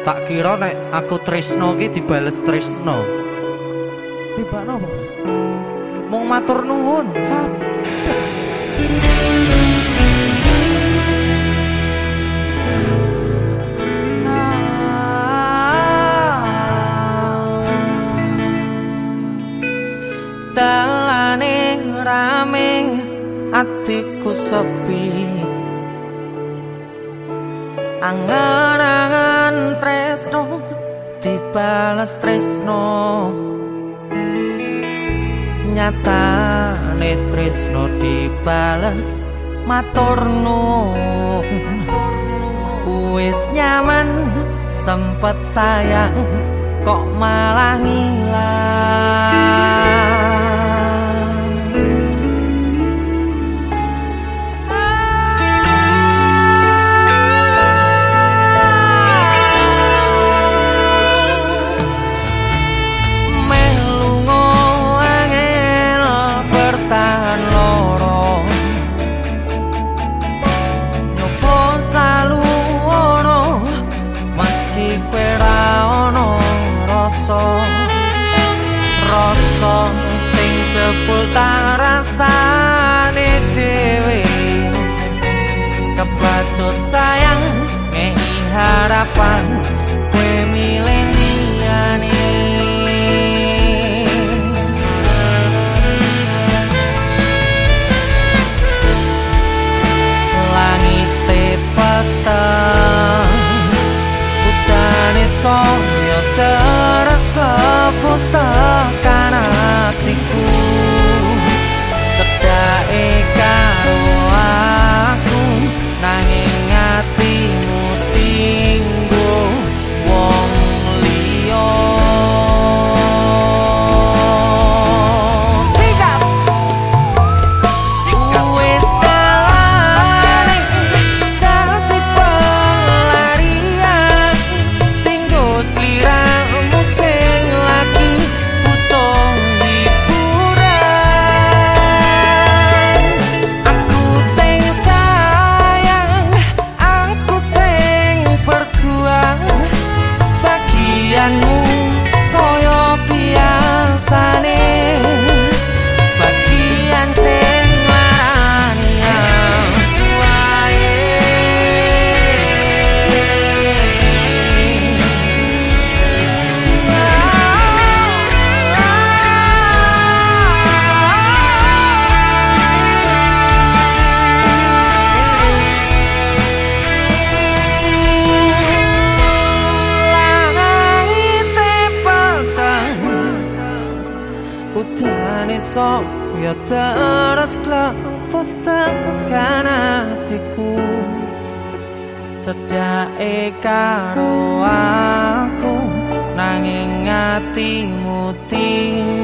Tak kira nek aku tresno ki dibales tresno. Tiba apa, Bos? Mung matur nuwun. Dalane rame atiku sepi Angan-angan tresno dibalas tresno. Nyatane tresno dibalas maturnu Wis nyaman sempet sayang kok malah ngilang rasa Rasa sing jebul tak rasane dhewe. Kebacut sayang ngehi harapan 스타 Sok ya terus klepus tekan hatiku Cedake karo aku Nanging wong liya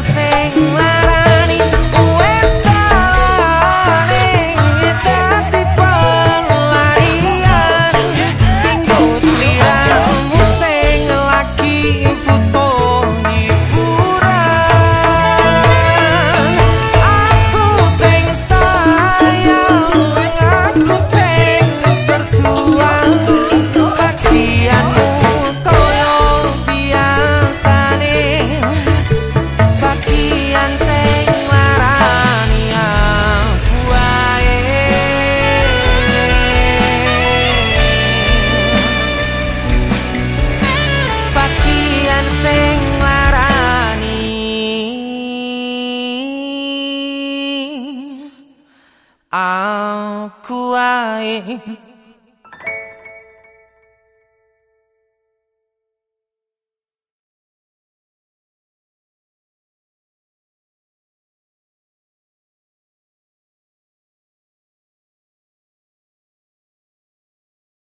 everything that 아쿠아의